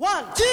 One, two.